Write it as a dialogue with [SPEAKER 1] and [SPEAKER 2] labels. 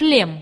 [SPEAKER 1] шлем.